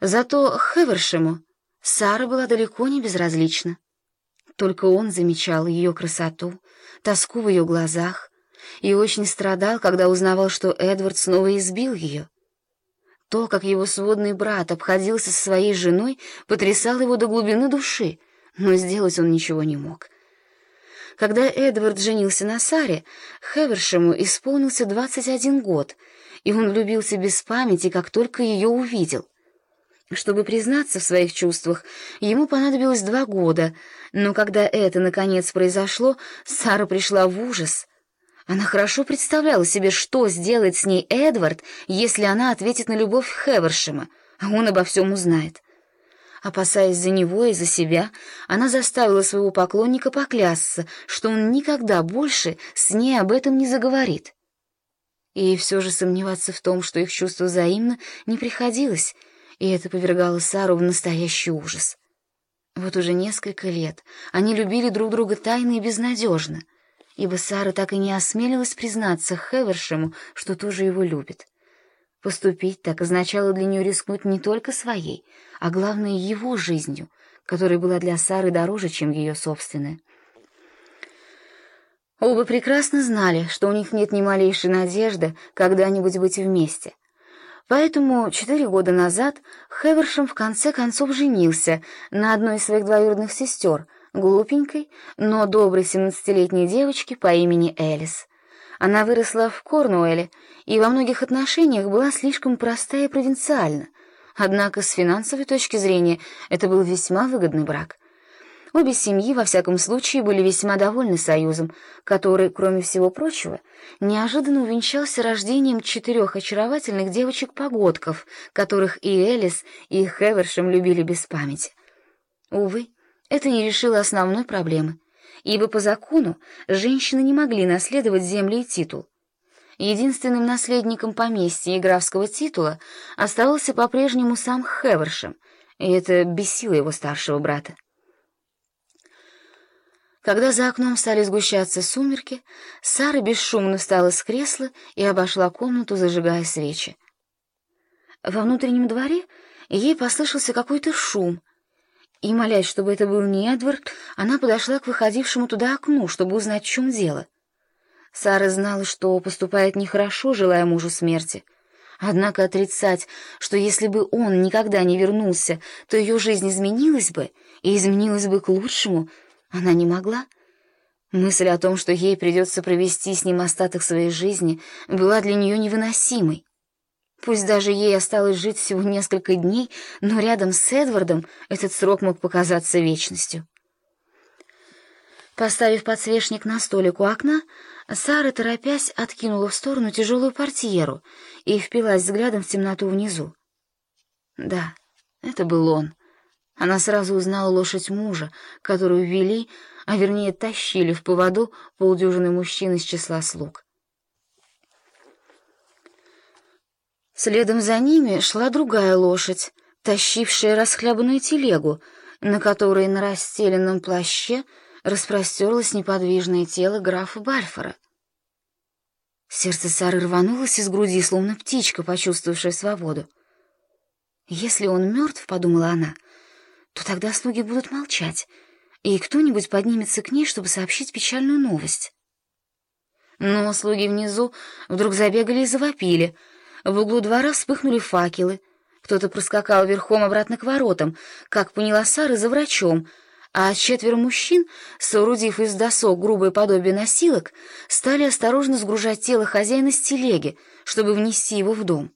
Зато Хевершему Сара была далеко не безразлична. Только он замечал ее красоту, тоску в ее глазах и очень страдал, когда узнавал, что Эдвард снова избил ее. То, как его сводный брат обходился со своей женой, потрясало его до глубины души, но сделать он ничего не мог. Когда Эдвард женился на Саре, Хевершему исполнился 21 год, и он влюбился без памяти, как только ее увидел. Чтобы признаться в своих чувствах, ему понадобилось два года, но когда это, наконец, произошло, Сара пришла в ужас — она хорошо представляла себе, что сделает с ней Эдвард, если она ответит на любовь Хевершема, а он обо всем узнает. Опасаясь за него и за себя, она заставила своего поклонника поклясться, что он никогда больше с ней об этом не заговорит. И все же сомневаться в том, что их чувство взаимно, не приходилось, и это повергало Сару в настоящий ужас. Вот уже несколько лет они любили друг друга тайно и безнадежно — ибо Сара так и не осмелилась признаться Хевершему, что тоже его любит. Поступить так означало для нее рискнуть не только своей, а главное его жизнью, которая была для Сары дороже, чем ее собственная. Оба прекрасно знали, что у них нет ни малейшей надежды когда-нибудь быть вместе. Поэтому четыре года назад Хевершем в конце концов женился на одной из своих двоюродных сестер — глупенькой, но доброй семнадцатилетней девочке по имени Элис. Она выросла в Корнуэле и во многих отношениях была слишком проста и провинциальна. Однако с финансовой точки зрения это был весьма выгодный брак. Обе семьи, во всяком случае, были весьма довольны союзом, который, кроме всего прочего, неожиданно увенчался рождением четырех очаровательных девочек-погодков, которых и Элис, и Хевершем любили без памяти. Увы, это не решило основной проблемы, ибо по закону женщины не могли наследовать земли и титул. Единственным наследником поместья и графского титула оставался по-прежнему сам Хевершем, и это бесило его старшего брата. Когда за окном стали сгущаться сумерки, Сара бесшумно встала с кресла и обошла комнату, зажигая свечи. Во внутреннем дворе ей послышался какой-то шум, и, молясь, чтобы это был не Эдвард, она подошла к выходившему туда окну, чтобы узнать, в чем дело. Сара знала, что поступает нехорошо, желая мужу смерти. Однако отрицать, что если бы он никогда не вернулся, то ее жизнь изменилась бы, и изменилась бы к лучшему, она не могла. Мысль о том, что ей придется провести с ним остаток своей жизни, была для нее невыносимой. Пусть даже ей осталось жить всего несколько дней, но рядом с Эдвардом этот срок мог показаться вечностью. Поставив подсвечник на столик у окна, Сара, торопясь, откинула в сторону тяжелую портьеру и впилась взглядом в темноту внизу. Да, это был он. Она сразу узнала лошадь мужа, которую вели, а вернее тащили в поводу полдюжины мужчин из числа слуг. Следом за ними шла другая лошадь, тащившая расхлябанную телегу, на которой на расстеленном плаще распростерлось неподвижное тело графа Бальфора. Сердце Сары рванулось из груди, словно птичка, почувствовавшая свободу. «Если он мертв, — подумала она, — то тогда слуги будут молчать, и кто-нибудь поднимется к ней, чтобы сообщить печальную новость». Но слуги внизу вдруг забегали и завопили — в углу двора вспыхнули факелы. Кто-то проскакал верхом обратно к воротам, как поняла Сара, за врачом, а четверо мужчин, соорудив из досок грубое подобие носилок, стали осторожно сгружать тело хозяина с телеги, чтобы внести его в дом.